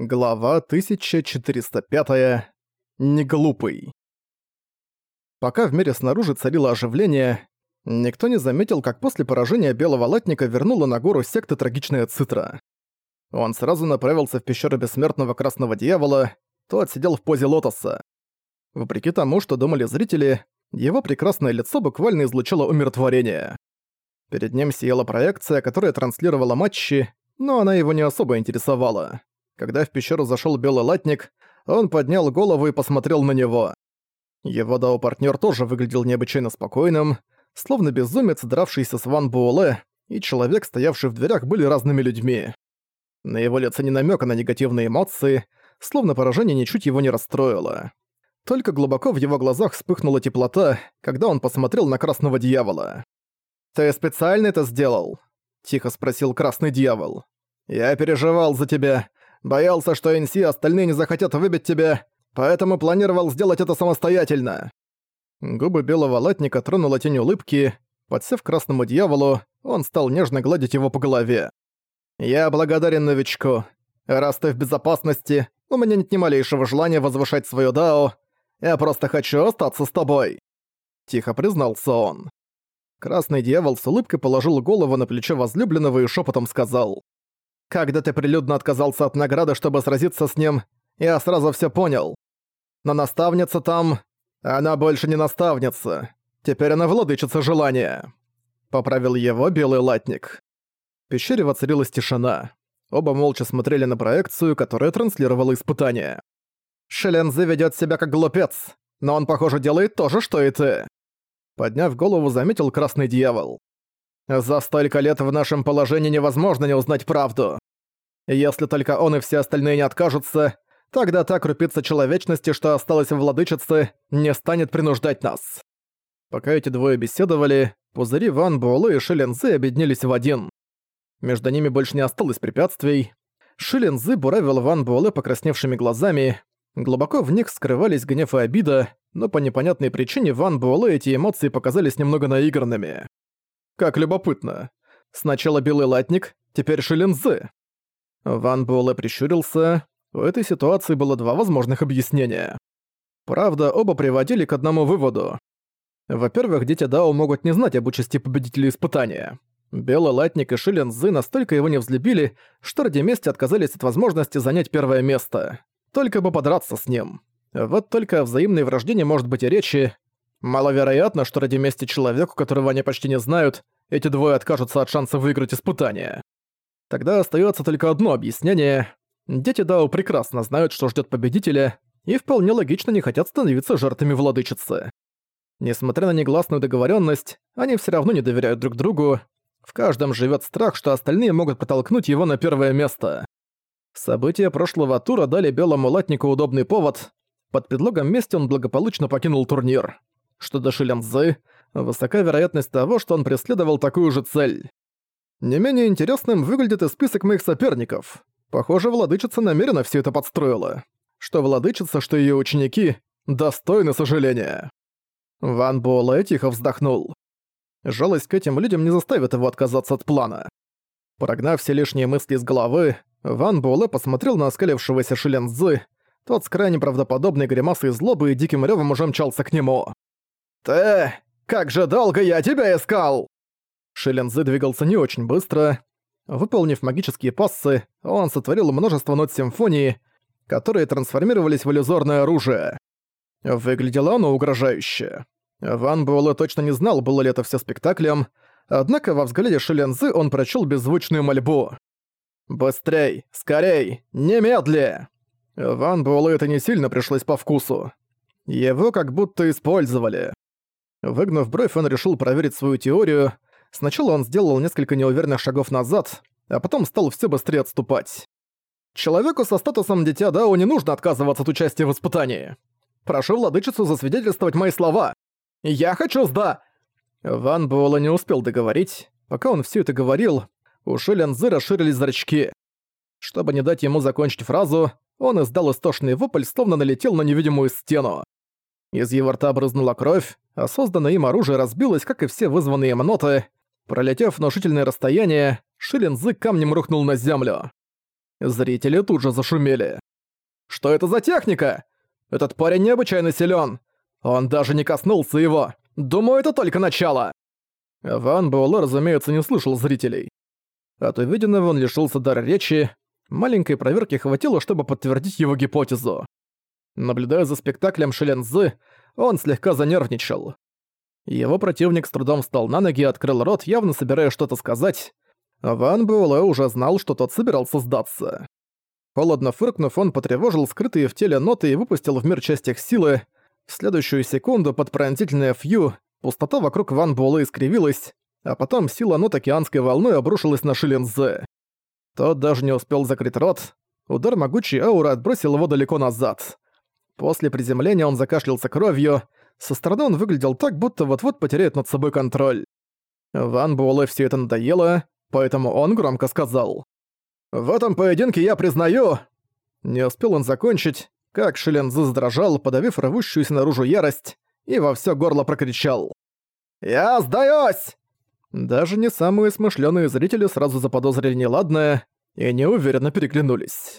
Глава 1405. Неглупый. Пока в мире снаружи царило оживление, никто не заметил, как после поражения Белого Латника вернула на гору секта Трагичная Цитра. Он сразу направился в пещеру Бессмертного Красного Дьявола, тот сидел в позе лотоса. Вопреки тому, что думали зрители, его прекрасное лицо буквально излучало умиротворение. Перед ним сияла проекция, которая транслировала матчи, но она его не особо интересовала. Когда в пещеру зашел белый латник, он поднял голову и посмотрел на него. Его дао-партнёр тоже выглядел необычайно спокойным, словно безумец, дравшийся с Ван Буэлэ, и человек, стоявший в дверях, были разными людьми. На его лице не намека на негативные эмоции, словно поражение ничуть его не расстроило. Только глубоко в его глазах вспыхнула теплота, когда он посмотрел на Красного Дьявола. «Ты специально это сделал?» — тихо спросил Красный Дьявол. «Я переживал за тебя. Боялся, что Инси и остальные не захотят выбить тебя, поэтому планировал сделать это самостоятельно». Губы белого латника тронула тень улыбки. Подсев красному дьяволу, он стал нежно гладить его по голове. «Я благодарен новичку. Раз ты в безопасности, у меня нет ни малейшего желания возвышать свою дао. Я просто хочу остаться с тобой», — тихо признался он. Красный дьявол с улыбкой положил голову на плечо возлюбленного и шепотом сказал. Когда ты прилюдно отказался от награды, чтобы сразиться с ним, я сразу все понял. Но наставница там... Она больше не наставница. Теперь она владычица желания. Поправил его белый латник. В пещере воцарилась тишина. Оба молча смотрели на проекцию, которая транслировала испытание. Шелензе ведет себя как глупец, но он, похоже, делает то же, что и ты. Подняв голову, заметил красный дьявол. За столько лет в нашем положении невозможно не узнать правду. Если только он и все остальные не откажутся, тогда та крупица человечности, что осталась в владычице, не станет принуждать нас. Пока эти двое беседовали, пузыри Ван Буэлэ и Шилензы объединились в один. Между ними больше не осталось препятствий. Шилензы буравил Ван Буэлэ покрасневшими глазами. Глубоко в них скрывались гнев и обида, но по непонятной причине Ван Буэлэ эти эмоции показались немного наигранными. Как любопытно. Сначала белый латник, теперь Шилензы. Ван Буэлэ прищурился. У этой ситуации было два возможных объяснения. Правда, оба приводили к одному выводу. Во-первых, дети Дао могут не знать об участи победителей испытания. Белый Латник и Шилен Зы настолько его не взлюбили, что ради мести отказались от возможности занять первое место. Только бы подраться с ним. Вот только о взаимной врождении может быть и речи, Маловероятно, что ради мести человеку, которого они почти не знают, эти двое откажутся от шанса выиграть испытание. Тогда остается только одно объяснение. Дети Дао прекрасно знают, что ждет победителя, и вполне логично не хотят становиться жертвами владычицы. Несмотря на негласную договоренность, они все равно не доверяют друг другу. В каждом живет страх, что остальные могут подтолкнуть его на первое место. События прошлого тура дали белому латнику удобный повод. Под предлогом мести он благополучно покинул турнир. Что до Шилянзы, высока вероятность того, что он преследовал такую же цель. Не менее интересным выглядит и список моих соперников. Похоже, владычица намеренно все это подстроила. Что владычица, что ее ученики достойны сожаления. Ван Буэлэ тихо вздохнул. Жалость к этим людям не заставит его отказаться от плана. Прогнав все лишние мысли из головы, Ван Буэлэ посмотрел на оскалившегося Шилензы. Тот с крайне правдоподобной гримасой злобы и диким рёвом уже мчался к нему. «Ты! Как же долго я тебя искал!» Шелензы двигался не очень быстро. Выполнив магические пассы, он сотворил множество нот симфонии, которые трансформировались в иллюзорное оружие. Выглядело оно угрожающе. Ван Буэлэ точно не знал, было ли это все спектаклем, однако во взгляде Шелензы он прочел беззвучную мольбу. «Быстрей! Скорей! Немедли!» Ван Буэлэ это не сильно пришлось по вкусу. Его как будто использовали. Выгнув бровь, он решил проверить свою теорию. Сначала он сделал несколько неуверенных шагов назад, а потом стал все быстрее отступать. Человеку со статусом Дитя Дао не нужно отказываться от участия в испытании. Прошу владычицу засвидетельствовать мои слова. Я хочу сда... Ван Буэлла не успел договорить. Пока он все это говорил, у Шилянзы расширились зрачки. Чтобы не дать ему закончить фразу, он издал истошный вопль, словно налетел на невидимую стену. Из его рта брызнула кровь, а созданное им оружие разбилось, как и все вызванные им ноты. Пролетев внушительное расстояние, Шилинзы камнем рухнул на землю. Зрители тут же зашумели. «Что это за техника? Этот парень необычайно силен. Он даже не коснулся его. Думаю, это только начало!» Ван Буэлэ, разумеется, не слышал зрителей. От увиденного он лишился дара речи, маленькой проверки хватило, чтобы подтвердить его гипотезу. Наблюдая за спектаклем Шелензы, он слегка занервничал. Его противник с трудом встал на ноги и открыл рот, явно собираясь что-то сказать. Ван Буэлэ уже знал, что тот собирался сдаться. Холодно фыркнув, он потревожил скрытые в теле ноты и выпустил в мир часть их силы. В следующую секунду под пронзительное фью пустота вокруг Ван Буэлэ искривилась, а потом сила нот океанской волной обрушилась на Шилинзе. Тот даже не успел закрыть рот. Удар могучей ауры отбросил его далеко назад. После приземления он закашлялся кровью. Со стороны он выглядел так, будто вот-вот потеряет над собой контроль. Ван Буэлэ все это надоело, поэтому он громко сказал. «В этом поединке я признаю...» Не успел он закончить, как Шилензы задрожал, подавив рвущуюся наружу ярость, и во всё горло прокричал. «Я сдаюсь!» Даже не самые смышленые зрители сразу заподозрили неладное и неуверенно переглянулись.